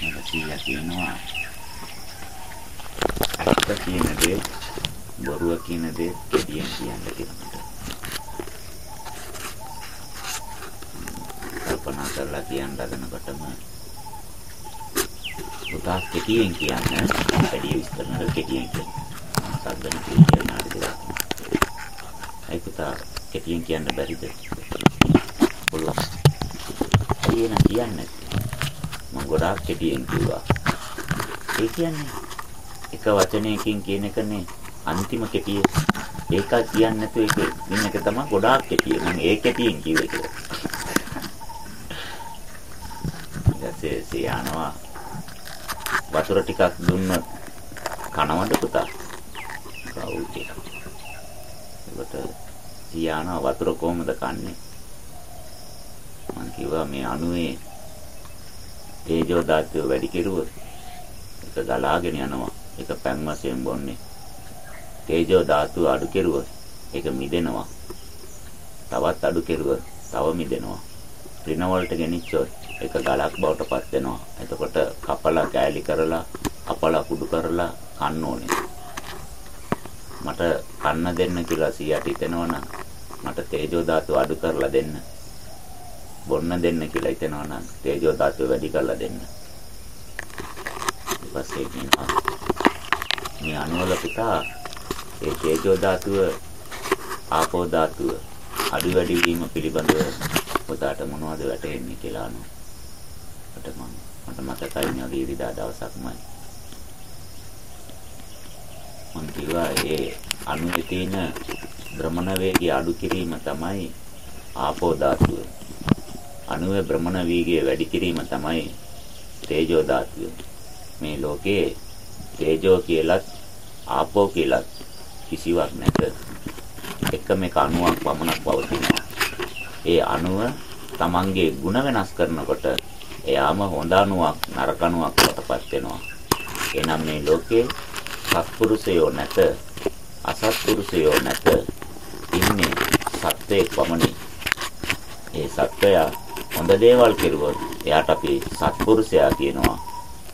මේක කියලා කියනවා ඇත්ත කියන දේ බොරුව කියන දේ කෙටියෙන් කියන්න කියලා කල්පනා කරලා කියන්න හදනකොටම පුතා කෙටියෙන් කියන්න වැඩි විස්තර නෑ කෙටියෙන් කියන්න. සද්දන කියන නාටි දෙකක්. ඒ පුතා කෙටියෙන් කියන්න බැරිද? පුළුවන්. කියන කියන්නේ මම ගොඩාක් කෙටියෙන් කිව්වා. ඒ කියන්නේ එක වචනයකින් කියන එකනේ අන්තිම කෙටිය. ඒක කියන්නේ නැතුව ඒක ඉන්න එක තමයි ගොඩාක් කෙටිය. මම ඒ කෙටියෙන් කිව්වේ කියලා. ඊටසේ සියානවා වතුර ටිකක් දුන්නොත් කනවද පුතා? කවුල් ටික. ඒකට සියානවා වතුර කොහමද කන්නේ? මං කිව්වා මේ අණුවේ තේජෝ ධාතුව වැඩි කෙරුවොත් ඒක ගලාගෙන යනවා. ඒක පැන් වශයෙන් බොන්නේ. තේජෝ ධාතුව අඩු කෙරුවොත් ඒක මිදෙනවා. තවත් අඩු කෙරුවොත් තව මිදෙනවා. රින වලට ගෙනිච්චොත් ඒක ගලක් බවට පත් වෙනවා. එතකොට කපලා කෑලි කරලා අපලා කුඩු කරලා කන්න ඕනේ. මට කන්න දෙන්න කියලා සියට හිතෙනවනම් මට තේජෝ ධාතුව අඩු කරලා දෙන්න. බොන්න දෙන්න කියලා හිතෙනවනම් තේජෝ ධාතුව වැඩි කරලා දෙන්න. ඊපස්සේ කියනවා මේ අණුවල පුතා ඒ තේජෝ ධාතුව ආපෝ ධාතුව අඩු වැඩි වීම පිළිබඳව පුතාට මොනවද වැටහෙන්නේ කියලා අහනවා. මට මම මට මතකයි නේ ඉරිදා දවසක්මයි. මම කිව්වා ඒ අණුවේ තියෙන භ්‍රමණ වේගය අඩු කිරීම තමයි ආපෝ ධාතුව. අණුවේ භ්‍රමණ වේගය වැඩි කිරීම තමයි තේජෝ ධාතුව. මේ ලෝකේ තේජෝ කියලත් ආපෝ කියලත් කිසිවක් නැත. එකම එක අණුවක් පමණක් පවතිනවා. ඒ අණුව තමන්ගේ ಗುಣ වෙනස් කරනකොට එයාම හොඳ අණුවක් නරක අණුවක් වටපත් වෙනවා. එනම් මේ ලෝකේ සත්පුරුෂයෝ නැත අසත්පුරුෂයෝ නැත ඉන්නේ සත්වයේ පමණි. ඒ සත්වයා හොඳ දේවල් කෙරුවොත් එයාට අපි සත්පුරුෂයා කියනවා.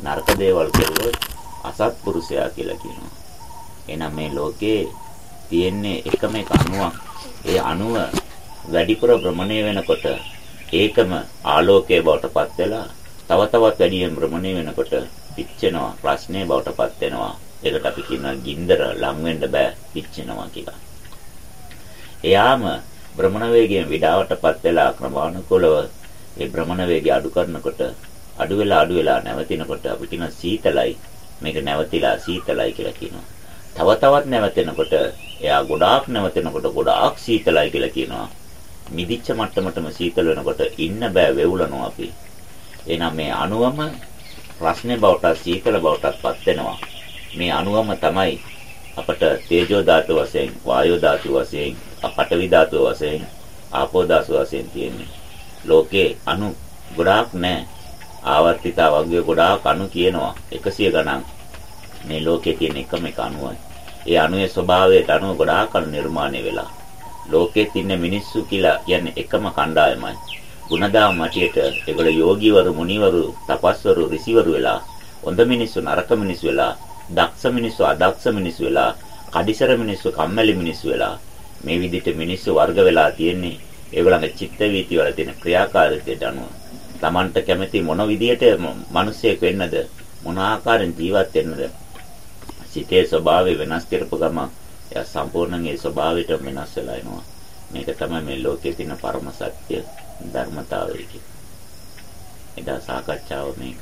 නරක දේවල් කෙරුවොත් අසත්පුරුෂයා කියලා කියනවා. එහෙනම් මේ ලෝකේ තියෙන්නේ එකම එක අණුවක්. ඒ අණුව වැඩිපුර භ්‍රමණය වෙනකොට ඒකම ආලෝකයේ බවට පත් වෙලා තව තවත් වැඩියෙන් භ්‍රමණය වෙනකොට පිච්චෙනවා ප්‍රශ්නේ බවට පත් වෙනවා. ඒකට අපි කියනවා ගින්දර ලං වෙන්න බෑ පිච්චෙනවා කියලා. එයාම භ්‍රමණ වේගයෙන් විඩාවටපත් වෙලා ක්‍රමානුකූලව ඒ භ්‍රමණ වේගය අඩු කරනකොට අඩු වෙලා අඩු වෙලා නැවතිනකොට අපි කියන සීතලයි මේක නැවතිලා සීතලයි කියලා කියනවා. තව තවත් නැවතෙනකොට එයා ගොඩාක් නැවතෙනකොට ගොඩාක් සීතලයි කියලා කියනවා. මිදිච්ච මට්ටමටම සීතල වෙනකොට ඉන්න බෑ වෙවුලනවා අපි. එහෙනම් මේ අණුවම රස්නේ බවට සීතල බවටපත් වෙනවා. මේ අණුවම තමයි අපට තේජෝ ධාතු වශයෙන්, වායෝ ධාතු වශයෙන්, පඨවි ධාතු වශයෙන්, ආපෝ ධාතු වශයෙන් තියෙන්නේ. ලෝකේ අණු ගොඩාක් නැහැ. ආවර්තිතා වගේ ගොඩාක් අණු කියනවා 100 ගණන්. මේ ලෝකේ තියෙන එකම එක අණුවයි. ඒ අණුවේ ස්වභාවයට අනුව ගොඩාක් අණු නිර්මාණය වෙලා. ලෝකේ තින්න මිනිස්සු කියලා කියන්නේ එකම කණ්ඩායමයි. ಗುಣදාම මටියට ඒගොල්ලෝ යෝගීවරු, මුනිවරු, තපස්වරු, ඍෂිවරු වෙලා, හොඳ මිනිස්සු, නරක මිනිස්සු වෙලා, දක්ෂ මිනිස්සු, අදක්ෂ මිනිස්සු වෙලා, කඩිසර මිනිස්සු, කම්මැලි මිනිස්සු වෙලා මේ විදිහට මිනිස්සු වර්ග වෙලා තියෙන්නේ ඒගොල්ලන්ගේ චිත්ත වීති වල තියෙන ක්‍රියාකාරීත්වයට අනුව. Tamanට කැමති මොන විදිහට මිනිස්සෙක් වෙන්නද? මොන ආකාරයෙන් ජීවත් වෙන්නද? සිතේ ස්වභාවය වෙනස් කරපු ගම එයා සම්පූර්ණයෙන් ඒ ස්වභාවයට වෙනස් වෙලා එනවා. මේක තමයි මේ ලෝකයේ තියෙන පරම සත්‍ය ධර්මතාවය කියන්නේ. එදා සාකච්ඡාව මේක.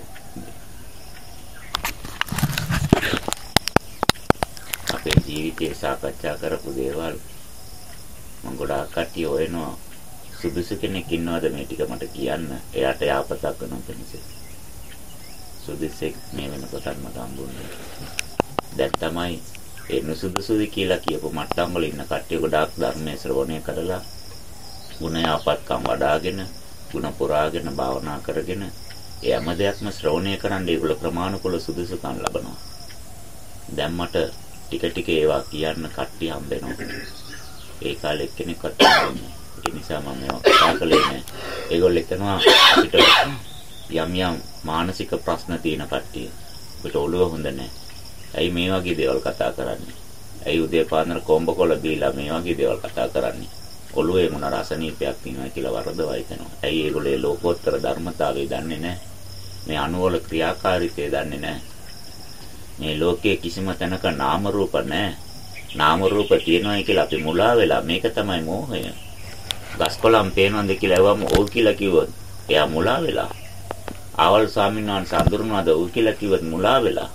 අපේ ජීවිතයේ සාකච්ඡා කරපු දේවල් මම ගොඩාක් කට්ටිය හොයනවා සුදුසු කෙනෙක් ඉන්නවද මේ ටික මට කියන්න? එයාට යාපතක් වෙන කෙනෙක්. සුදුසෙක් මේ වෙනකොට මට හම්බුනේ දැන් තමයි ඒ නුසුදුසුදි කියලා කියපු මට්ටම් වල ඉන්න කට්ටිය ගොඩාක් ධර්මයේ ශ්‍රවණය කරලා ගුණ යාපත්කම් වඩ아가ගෙන ගුණ පුරාගෙන භාවනා කරගෙන ඒ හැම දෙයක්ම ශ්‍රවණය කරන් ඒගොල්ල ප්‍රමාණිකුල සුදුසුකම් ලබනවා. දැන් මට ටික ටික ඒවා කියන්න කට්ටිය හම්බෙනවා ඒ කාලේ එක්කෙනෙක්වත් හම්බෙන්නේ ඒ නිසා මම මේවා කතා කළේ නෑ ඒගොල්ලෝ හිතනවා අපිට යම් යම් මානසික ප්‍රශ්න තියෙන කට්ටිය. ඔබට ඔළුව හොඳ නැහැ. ඇයි මේ වගේ දේවල් කතා කරන්නේ? ඇයි උදේ පාන්දර කොම්බකොල බීලා මේ වගේ දේවල් කතා කරන්නේ? ඔළුවේ මොන රසනීපයක් තියෙනවා කියලා වරදවා හිතනවා. ඇයි ඒගොල්ලෝ ලෝකෝත්තර ධර්මතාවය දන්නේ නැහැ? මේ අණුවල ක්‍රියාකාරීත්වය දන්නේ නැහැ. මේ ලෝකයේ කිසිම තැනක නාම රූප නැහැ. නාම රූප තියෙනවායි කියලා අපි මුලා වෙලා මේක තමයි මෝහය. ගස්කොලම් පේනවද කියලා ඇහුවම ඕ කියලා කිව්වොත් එයා මුලා වෙලා. ආවල් ස්වාමීන් වහන්සේ අඳුරනවාද ඕ කියලා කිව්වොත් මුලා වෙලා.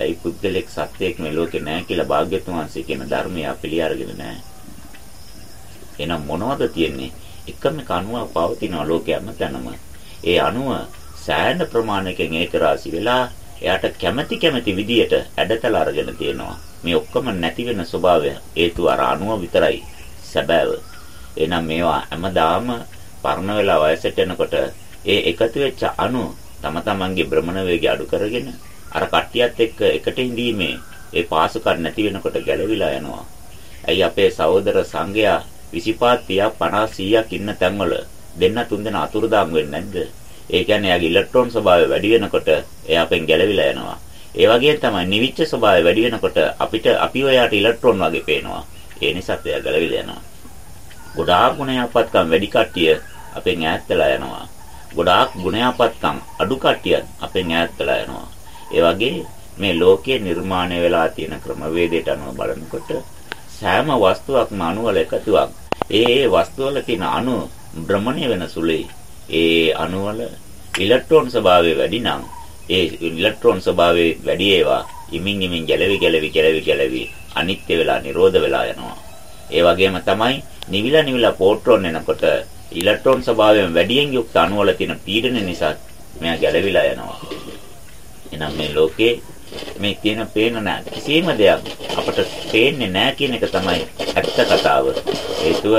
ඒ පුද්ගලික සත්‍යයක් මේ ලෝකේ නැහැ කියලා භාග්‍යතුන් වහන්සේ කියන ධර්මය පිළි අරගෙන නැහැ. එහෙනම් මොනවද තියෙන්නේ? එකම කණුවක් පවතින ලෝකයේම තැනම. ඒ අණුව සෑහෙන ප්‍රමාණයකින් ඒක රාශි වෙලා එයාට කැමැති කැමැති විදියට ඇඩතල අරගෙන තියෙනවා. මේ ඔක්කොම නැති වෙන ස්වභාවය හේතු අර අණුව විතරයි සැබෑව. එහෙනම් මේවා හැමදාම පරණ වෙලා වයසට එනකොට ඒ එකතු වෙච්ච අණු තම තමන්ගේ භ්‍රමණ වේගය අඩු කරගෙන අර කට්ටියත් එක්ක එකට ඉඳීමේ ඒ පාසුකම් නැති වෙනකොට ගැලවිලා යනවා. ඇයි අපේ සහෝදර සංඝයා 25 30 50 100ක් ඉන්න තැන්වල දෙන්න තුන් දෙනා අතුරුදාම් වෙන්නේ නැද්ද? ඒ කියන්නේ එයාගේ ඉලෙක්ට්‍රෝන ස්වභාවය වැඩි වෙනකොට එයා අපෙන් ගැලවිලා යනවා. ඒ වගේම තමයි නිවිච්ච ස්වභාවය වැඩි වෙනකොට අපිට අපි ඔයාට ඉලෙක්ට්‍රෝන වගේ පේනවා. ඒ නිසාත් එයා ගැලවිලා යනවා. ගොඩාක් ගුණයපත්කම් වැඩි කට්ටිය අපෙන් ඈත් වෙලා යනවා. ගොඩාක් ගුණයපත්කම් අඩු කට්ටියත් අපෙන් ඈත් වෙලා යනවා. ඒ වගේ මේ ලෝකයේ නිර්මාණය වෙලා තියෙන ක්‍රමවේදයට අනුව බලනකොට සෑම වස්තුවක්ම අණුවල එකතුවක්. ඒ ඒ වස්තුවල තියෙන අණු භ්‍රමණය වෙන සුළුයි. ඒ අණුවල ඉලෙක්ට්‍රෝන ස්වභාවය වැඩි නම් ඒ ඉලෙක්ට්‍රෝන ස්වභාවය වැඩි ඒවා ඉමින් ඉමින් ගැලවි ගැලවි ගැලවි ගැලවි අනිත්‍ය වෙලා නිරෝධ වෙලා යනවා. ඒ වගේම තමයි නිවිලා නිවිලා පෝට්‍රෝන එනකොට ඉලෙක්ට්‍රෝන ස්වභාවයෙන් වැඩියෙන් යුක්ත අණුවල තියෙන පීඩන නිසා මෙයා ගැලවිලා යනවා. එහෙනම් මේ ලෝකේ මේ කියන පේන නැ කිසිම දෙයක් අපට පේන්නේ නැහැ කියන එක තමයි ඇත්ත කතාව. හේතුව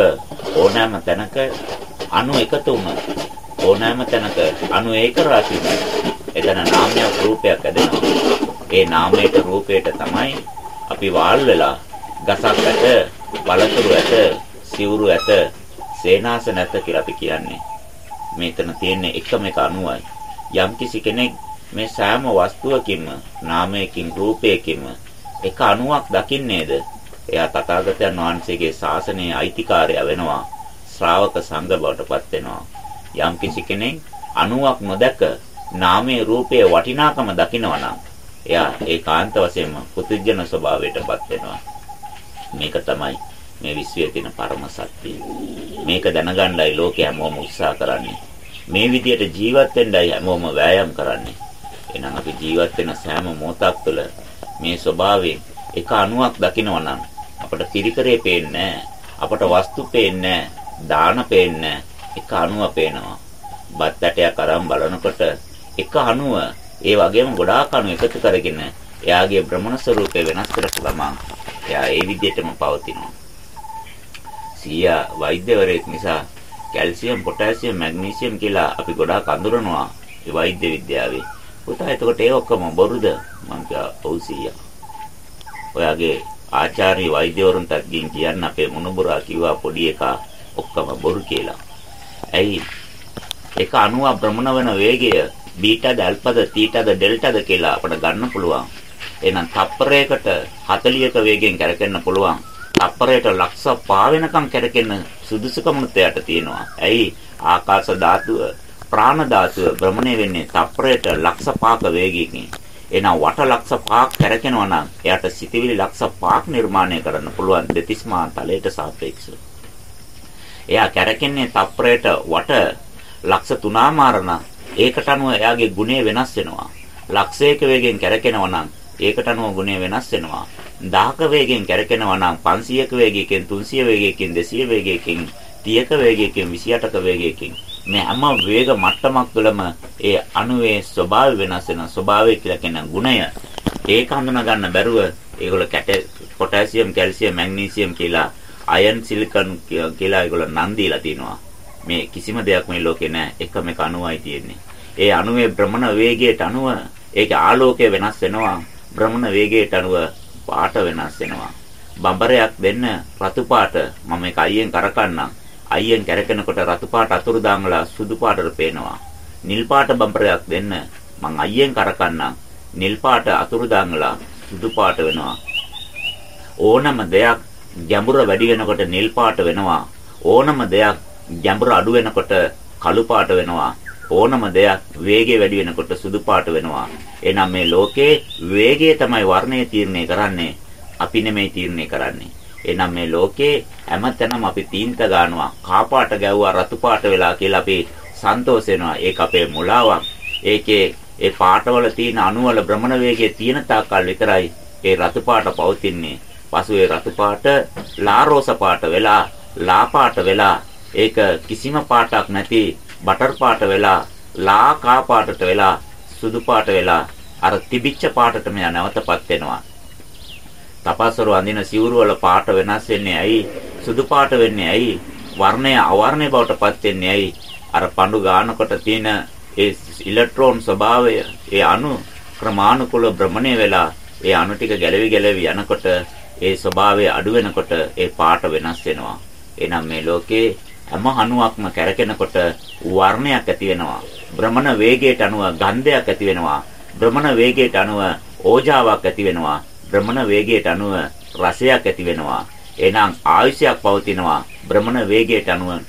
ඕනෑම තැනක අණු එකතු වුණා. ඕනෑම තැනක අණු ඒක රාශිය එතන නාමයක් රූපයක් ඇදෙනවා. ඒ නාමයට රූපයට තමයි අපි වාල් වෙලා ගසක් ඇත, බලතුරු ඇත, සිවුරු ඇත, සේනාසන ඇත කියලා අපි කියන්නේ. මේතන තියෙන එකම එක අණුවයි. යම්කිසි කෙනෙක් මේ සෑම වස්තුවකින්ම නාමයකින් රූපයකින්ම එක අණුවක් දකින්නේද එයා තථාගතයන් වහන්සේගේ ශාසනයේ අයිතිකාරය වෙනවා ශ්‍රාවක සංඝ බවට පත් වෙනවා යම් කිසි කෙනෙක් අණුවක් නොදක නාමයේ රූපයේ වටිනාකම දකිනවා නම් එයා ඒකාන්ත වශයෙන්ම පුදුජන ස්වභාවයට පත් වෙනවා මේක තමයි මේ විශ්වයේ තියෙන පරම සත්‍යය මේක දැනගන්නයි ලෝකය හැමෝම උත්සාහ කරන්නේ. මේ විදිහට ජීවත් වෙන්නයි හැමෝම වෑයම් කරන්නේ. එහෙනම් අපි ජීවත් වෙන සෑම මොහොතක් තුළ මේ ස්වභාවයෙන් එක අණුවක් දකිනවා නම් අපට පිරිකරේ පේන්නේ අපට වස්තු පේන්නේ දාන පේන්නේ එක අණුව පේනවා. බත් ඇටයක් අරන් බලනකොට එක අණුව ඒ වගේම ගොඩාක් අණු එකතු කරගෙන එයාගේ භ්‍රමණ ස්වરૂපය වෙනස් කරපු ගමන් එයා ඒ විදිහටම පවතිනවා. සීයා වෛද්‍යවරයෙක් නිසා කැල්සියම්, පොටෑසියම්, මැග්නීසියම් කියලා අපි ගොඩාක් අඳුරනවා ඒ වෛද්‍ය විද්‍යාවේ. පුතා එතකොට ඒ ඔක්කොම බොරුද? මං කියා ඔව් සීයා. ඔයාගේ ආචාර්ය වෛද්‍යවරුන්ට ගින් කියන්න අපේ මොනුබුරා කිව්වා පොඩි එකා ඔක්කොම බොරු කියලා. ඇයි? එක අණුව භ්‍රමණ වෙන වේගය බීටාද ඇල්ෆාද තීටාද ඩෙල්ටාද කියලා අපිට ගන්න පුළුවන්. එහෙනම් තප්පරයකට 40ක වේගයෙන් කැරකෙන්න පුළුවන්. තප්පරයට ලක්ෂ 5 වෙනකම් කැරකෙන්න සුදුසුකමත් එයාට තියෙනවා. ඇයි? ආකාශ ධාතුව ප්‍රාණ ධාතුව භ්‍රමණය වෙන්නේ තප්පරයට ලක්ෂ 5ක වේගයකින්. එහෙනම් වට ලක්ෂ 5ක් කරකිනවා නම් එයාට සිතිවිලි ලක්ෂ 5ක් නිර්මාණය කරන්න පුළුවන් දෙතිස්මා තලයට සාපේක්ෂව. එයා කරකින්නේ තප්පරයට වට ලක්ෂ 3මාරණ ඒකට අනුව එයාගේ ගුණය වෙනස් වෙනවා. ලක්ෂයක වේගෙන් කරකිනවා නම් ඒකට අනුව ගුණය වෙනස් වෙනවා. 10ක වේගෙන් කරකිනවා නම් 500ක වේගයකින් 300 වේගයකින් 200 වේගයකින් 30ක වේගයකින් 28ක වේගයකින් මේ හැම වේග මට්ටමක් තුළම ඒ අණුවේ ස්වභාවය වෙනස් වෙන ස්වභාවය කියලා කියන ගුණය. ඒක හඳුනා ගන්න බැරුව ඒගොල්ල කැට පොටෑසියම් කැල්සියම් මැග්නීසියම් කියලා අයන් සිලිකන් කියලා ඒගොල්ල නම් දීලා තිනවා. මේ කිසිම දෙයක් මේ ලෝකේ නැහැ. එකම එක අණුවයි තියෙන්නේ. ඒ අණුවේ භ්‍රමණ වේගයට අනුව ඒක ආලෝකය වෙනස් වෙනවා. භ්‍රමණ වේගයට අනුව පාට වෙනස් වෙනවා. බඹරයක් දෙන්න රතු පාට මම මේක අයියෙන් කරකන්නම්. අයියෙන් කැරකෙනකොට රතු පාට අතුරු දාංගලා සුදු පාටට පේනවා. නිල් පාට බම්පරයක් දෙන්න මං අයියෙන් කරකන්නම්. නිල් පාට අතුරුදාන්ලා සුදු පාට වෙනවා. ඕනම දෙයක් ගැඹුර වැඩි වෙනකොට නිල් පාට වෙනවා. ඕනම දෙයක් ගැඹුර අඩු වෙනකොට කළු පාට වෙනවා. ඕනම දෙයක් වේගය වැඩි වෙනකොට සුදු පාට වෙනවා. එහෙනම් මේ ලෝකේ වේගය තමයි වර්ණය තීරණය කරන්නේ. අපි නෙමෙයි තීරණය කරන්නේ. එහෙනම් මේ ලෝකේ හැමතැනම අපි තීන්ත ගන්නවා. කාපාට ගැව්වා රතු පාට වෙලා කියලා අපි සන්තෝෂ වෙනවා. ඒක අපේ මුලාවක්. ඒකේ ඒ පාටවල තියෙන අණුවල භ්‍රමණ වේගයේ තියෙන තාක්කල් විතරයි ඒ රතු පාට පවතින්නේ. පසු ඒ රතු පාට ලාරෝස පාට වෙලා ලා පාට වෙලා ඒක කිසිම පාටක් නැති බටර් පාට වෙලා ලා කා පාටට වෙලා සුදු පාට වෙලා අර තිබිච්ච පාටටම නැවතපත් වෙනවා තපස්වරු අඳින සිවුරු වල පාට වෙනස් වෙන්නේ ඇයි? සුදු පාට වෙන්නේ ඇයි? වර්ණය අවර්ණය බවට පත් වෙන්නේ ඇයි? අර පඳු ගානකොට තියෙන ඒ ඉලෙක්ට්‍රෝන ස්වභාවය, ඒ අණු ක්‍රමානුකූල භ්‍රමණය වෙලා ඒ අණු ටික ගැලවි ගැලවි යනකොට ඒ ස්වභාවය අඩු වෙනකොට ඒ පාට වෙනස් වෙනවා. එහෙනම් මේ ලෝකේ හැම අණුවක්ම කැරකෙනකොට වර්ණයක් ඇති වෙනවා. භ්‍රමණ වේගයට අනුව ගන්ධයක් ඇති වෙනවා. භ්‍රමණ වේගයට අනුව ඕජාවක් ඇති වෙනවා. භ්‍රමණ වේගයට අනුව රසයක් ඇති වෙනවා. එහෙනම් ආයුෂයක් පවතිනවා භ්‍රමණ වේගයට අනුව.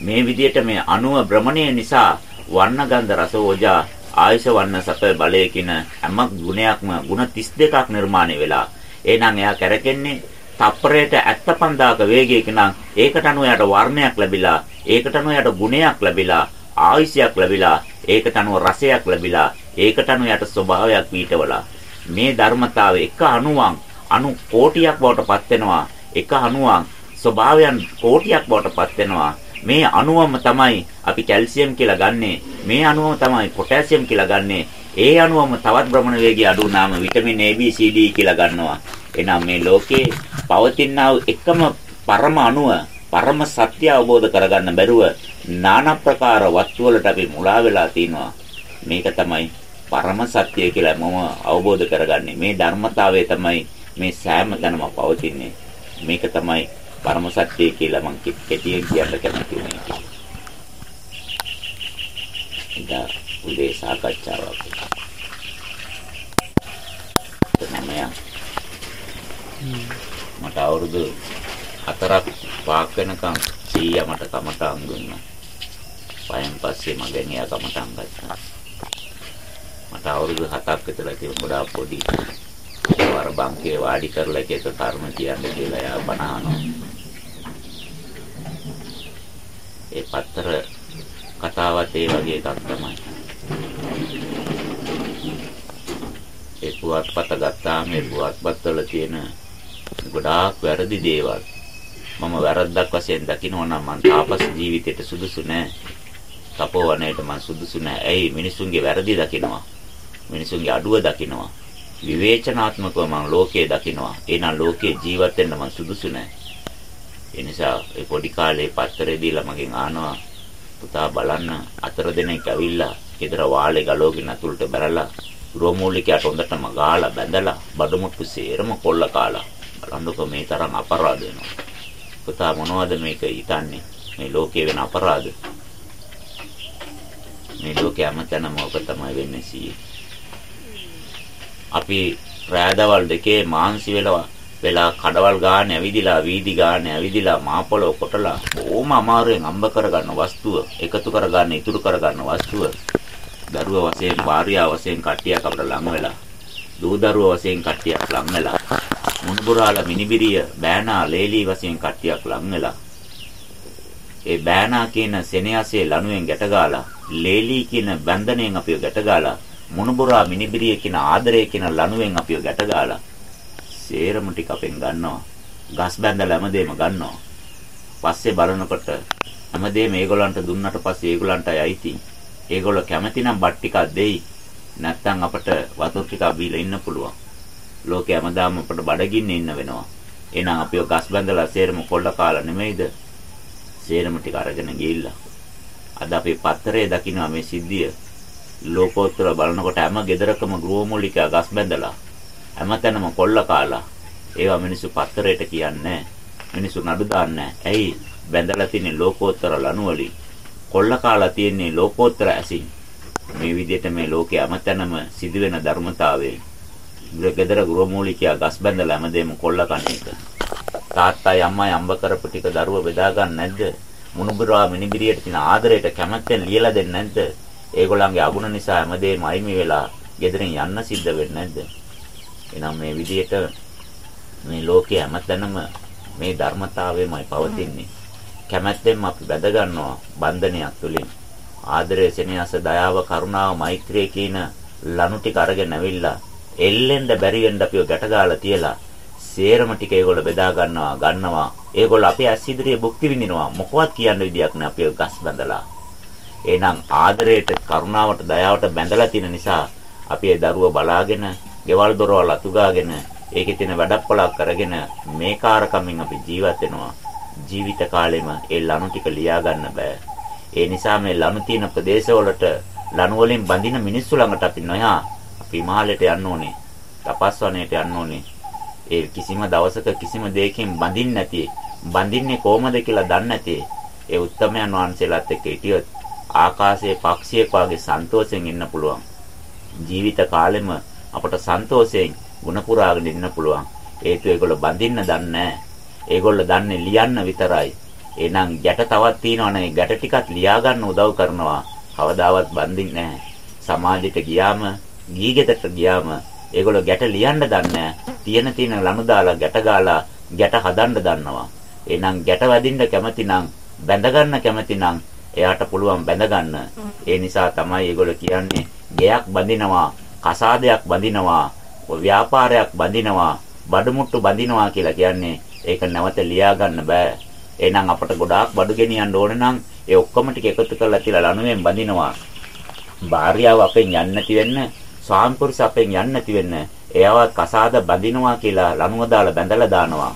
මේ විදිහට මේ අණුව භ්‍රමණය නිසා වර්ණ ගන්ධ රස ඕජා ආයුෂ වර්ණ සප බලය කියන හැම ගුණයක්ම ගුණ 32ක් නිර්මාණය වෙලා. එහෙනම් එයා කරකෙන්නේ තප්පරයට 75000ක වේගයක නම් ඒකට අනුව යට වර්ණයක් ලැබිලා ඒකට අනුව යට ගුණයක් ලැබිලා ආයුෂයක් ලැබිලා ඒකට අනුව රසයක් ලැබිලා ඒකට අනුව යට ස්වභාවයක් පීඨවලා මේ ධර්මතාව එක අණුවක් අණු කෝටියක් බවට පත් වෙනවා. එක අණුවක් ස්වභාවයන් කෝටියක් බවට පත් වෙනවා. මේ අණුවම තමයි අපි කැල්සියම් කියලා ගන්නෙ. මේ අණුවම තමයි පොටෑසියම් කියලා ගන්නෙ. ඒ අණුවම තවත් භ්‍රමණ වේගය අඩු වුනාම vitamin A B C D කියලා ගන්නවා එහෙනම් මේ ලෝකේ පවතිනා එකම පරම අණුව පරම සත්‍ය අවබෝධ කරගන්න බැරුව নানা ප්‍රකාර වස්තු වලට අපි මුලා වෙලා තිනවා මේක තමයි පරම සත්‍ය කියලා මම අවබෝධ කරගන්නේ. මේ ධර්මතාවය තමයි මේ සෑම තැනම පවතින්නේ. මේක තමයි පරම සත්‍ය කියලා මම කෙටියෙන් කියන්න කැමති වෙන්නේ. ඉතින් උදේ සාකච්ඡාවක්. තමයි මට අවුරුදු හතරක් පාක් වෙනකම් සීයා මට කමටහන් දුන්නා. පයෙන් පස්සේ මගෙන් එයා කමටහන් ගත්තා. මට අවුරුදු 7ක් විතර තිබුණ ගොඩාක් පොඩි. වර බංකේ වාඩි කරලා එක එක කර්ම කියන්න කියලා එයා බනහනවා. ඒ පත්තර කතාවත් ඒ වගේ එකක් තමයි. ඒ පුවත්පත ගත්තාම ඒ පුවත්පත්වල තියෙන ගොඩාක් වැරදි දේවල් මම වැරද්දක් වශයෙන් දකිනවා නම් මං තාපස ජීවිතයට සුදුසු නෑ. තපෝවනයේට මං සුදුසු නෑ. ඇයි මිනිසුන්ගේ වැරදි දකිනවා. මිනිසුන්ගේ අඩුව දකිනවා. විවේචනාත්මකව මම ලෝකයේ දකිනවා. එහෙනම් ලෝකයේ ජීවත් වෙන්න මම සුදුසු නැහැ. ඒ නිසා ඒ පොඩි කාලේ පත්තරේ දීලා මගෙන් ආනවා පුතා බලන්න අතර දෙනෙක් ඇවිල්ලා ගෙදර වාලේ ගලෝගෙන අතුලට බැලලා ගෘහමූලිකයට හොඳටම ගාලා බැඳලා බඩමුට්ටු සේරම කොල්ල කාලා බලන්නකො මේ තරම් අපරාධ වෙනවා. පුතා මොනවද මේක හිතන්නේ? මේ ලෝකේ වෙන අපරාධ. මේ ලෝකේ හැමතැනම ඔක තමයි වෙන්නේ සීයේ. අපි රෑදවල් දෙකේ මාන්සි වෙලා වෙලා කඩවල් ගාන ඇවිදිලා වීදි ගාන ඇවිදිලා මාපොළොව කොටලා බොහොම අමාරුවෙන් අම්බ කරගන්න වස්තුව එකතු කරගන්න ඉතුරු කරගන්න වස්තුව දරුව වශයෙන් භාර්යාව වශයෙන් කට්ටියක් අපිට ලඟ වෙලා දූ දරුව වශයෙන් කට්ටියක් ලඟ වෙලා මුණුබුරාලා මිනිබිරිය බෑනා ලේලි වශයෙන් කට්ටියක් ලඟ වෙලා ඒ බෑනා කියන සෙනෙහසේ ලණුවෙන් ගැටගාලා ලේලි කියන බන්ධණයෙන් අපිව ගැටගාලා මුණුබුරා මිනිබිරිය කියන ආදරය කියන ලණුවෙන් අපිව ගැටගාලා සේරම ටික අපෙන් ගන්නවා. ගස් බැඳලා හැමදේම ගන්නවා. පස්සේ බලනකොට හැමදේම ඒගොල්ලන්ට දුන්නට පස්සේ ඒගොල්ලන්ටයි අයිති. ඒගොල්ලෝ කැමති නම් බත් ටිකක් දෙයි. නැත්තම් අපට වතුර ටිකක් බීලා ඉන්න පුළුවන්. ලෝකේ හැමදාම අපට බඩගින්න ඉන්න වෙනවා. එහෙනම් අපිව ගස් බැඳලා සේරම කොල්ල කාලා නෙමෙයිද? සේරම ටික අරගෙන ගිහිල්ලා. අද අපි පත්තරේ දකින්න මේ සිද්ධිය ලෝකෝත්තර බලනකොට හැම ගෙදරකම ගෘහමූලිකයා ගස් බැඳලා හැමතැනම කොල්ල කාලා ඒවා මිනිස්සු පත්තරයට කියන්නේ මිනිස්සු නඩු දාන්නේ ඇයි බැඳලා තියෙන ලෝකෝත්තර ලණු වලින් කොල්ල කාලා තියෙන්නේ ලෝකෝත්තර ඇසින්. මේ විදිහට මේ ලෝකයේ අමතනම සිදුවෙන ධර්මතාවය. ගෙදර ගෘහමූලිකයා ගස් බැඳලා හැමදේම කොල්ල කන එක. තාත්තයි අම්මයි අම්බ කරපු ටික දරුව බෙදා ගන්න නැද්ද? මුණුබුරා මිනිබිරියට තියෙන ආදරයට කැමැත්තෙන් ලියලා දෙන්නේ නැද්ද? ඒගොල්ලන්ගේ අගුණ නිසා හැමදේම අයිමි වෙලා ගෙදරින් යන්න සිද්ධ වෙන්නේ නැද්ද? එහෙනම් මේ විදිහට මේ ලෝකයේ හැමතැනම මේ ධර්මතාවයමයි පවතින්නේ. කැමැත්තෙන් අපි බැඳ ගන්නවා බන්ධනයක් තුලින්. ආදරය, සෙනෙහස, දයාව, කරුණාව, මෛත්‍රිය කියන ලනු ටික අරගෙන ඇවිල්ලා එල්ලෙන්න බැරි වෙන්න අපිව ගැට ගාලා තියලා සේරම ටික ඒගොල්ලෝ බෙදා ගන්නවා ගන්නවා. ඒගොල්ලෝ අපේ ඇස් ඉදිරියේ භුක්ති විඳිනවා. මොකවත් කියන්න විදියක් නෑ අපිව ගස් බඳලා. එහෙනම් ආදරයට කරුණාවට දයාවට බැඳලා තියෙන නිසා අපි ඒ දරුව බලාගෙන ගෙවල් දොරවල් අතුගාගෙන ඒකේ තියෙන වැඩපොලක් කරගෙන මේ කාර්කමින් අපි ජීවත් වෙනවා. ජීවිත කාලෙම ඒ ලනු ටික ලියා ගන්න බෑ ඒ නිසා මේ ලනු තියෙන ප්‍රදේශවලට ලනු වලින් බඳින මිනිස්සු ළඟට අපි නොයා අපි හිමාලයට යන්න ඕනේ. තපස්වනයට යන්න ඕනේ. ඒ කිසිම දවසක කිසිම දෙයකින් බඳින්න නැති බඳින්නේ කොහමද කියලා දන්නේ නැති ඒ උත්තමයන් වහන්සේලාත් එක්ක හිටියොත් ආකාශයේ පක්ෂියෙක් වගේ සන්තෝෂෙන් ඉන්න පුළුවන්. ජීවිත කාලෙම අපට සන්තෝෂයෙන් ಗುಣ පුරාගෙන ඉන්න පුළුවන්. හේතුව ඒගොල්ලෝ බඳින්න දන්නේ නැහැ. ඒගොල්ලෝ දන්නේ ලියන්න විතරයි. එහෙනම් ගැට තවත් තියෙනවනේ ගැට ටිකත් ලියා ගන්න උදව් කරනවා. කවදාවත් බඳින්නේ නැහැ. සමාජයට ගියාම ගී ගෙදරට ගියාම ඒගොල්ලෝ ගැට ලියන්න දන්නේ තියෙන තියෙන ලනු දාලා ගැට ගාලා ගැට හදන්න දන්නවා. එහෙනම් ගැට වදින්න කැමති නම් බැඳ ගන්න කැමති නම් එයාට පුළුවන් බැඳ ගන්න. ඒ නිසා තමයි ඒගොල්ලෝ කියන්නේ ගෙයක් බඳිනවා, කසාදයක් බඳිනවා, ව්‍යාපාරයක් බඳිනවා, බඩමුට්ටු බඳිනවා කියලා කියන්නේ ඒක නැවත ලියා ගන්න බෑ. එහෙනම් අපට ගොඩාක් බඩු ගෙනියන්න ඕන නම් ඒ ඔක්කොම ටික එකතු කරලා තියලා ලණුවෙන් බඳිනවා. භාර්යාව අපෙන් යන්නේ නැති වෙන්න, ස්වාමිපුරුෂ අපෙන් යන්නේ නැති වෙන්න, එයාවත් කසාද බඳිනවා කියලා ලණුව දාලා බැඳලා දානවා.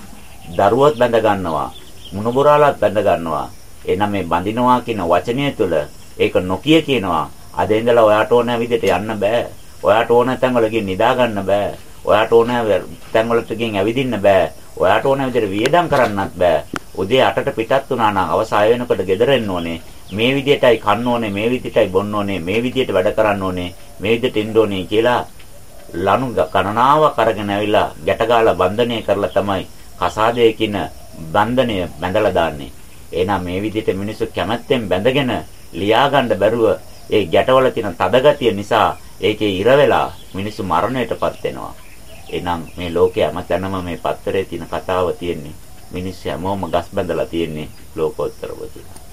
දරුවත් බැඳ ගන්නවා. මුණුබුරාලත් බැඳ ගන්නවා. එහෙනම් මේ බඳිනවා කියන වචනය තුළ ඒක නොකිය කියනවා. අද ඉඳලා ඔයාට ඕන විදිහට යන්න බෑ. ඔයාට ඕන තැන්වල ගිහින් නිදා ගන්න බෑ. ඔයාට ඕන තැන්වලට ගිහින් ඇවිදින්න බෑ. ඔයාට ඕන විදිහට වියදම් කරන්නත් බෑ. උදේ 8ට පිටත් වුණා නම් අවසාය වෙනකොට ගෙදර එන්න ඕනේ. මේ විදිහටයි කන්න ඕනේ, මේ විදිහටයි බොන්න ඕනේ, මේ විදිහට වැඩ කරන්න ඕනේ, මේ විදිහට ඉන්න ඕනේ කියලා ලනු ගණනාවක් අරගෙන ඇවිල්ලා ගැටගාලා බන්ධනය කරලා තමයි කසාදයේ කියන බන්ධනය බැඳලා දාන්නේ. එහෙනම් මේ විදිහට මිනිස්සු කැමැත්තෙන් බැඳගෙන ලියා ගන්න බැරුව ඒ ගැටවල තියෙන තදගතිය නිසා ඒකේ ඉර වෙලා මිනිස්සු මරණයටපත් වෙනවා. එහෙනම් මේ ලෝකයේ හැමතැනම මේ පත්තරේ තියෙන කතාව තියෙන්නේ මිනිස්සු හැමෝම ගස් බැඳලා තියෙන්නේ ලෝකෝත්තරව කියලා.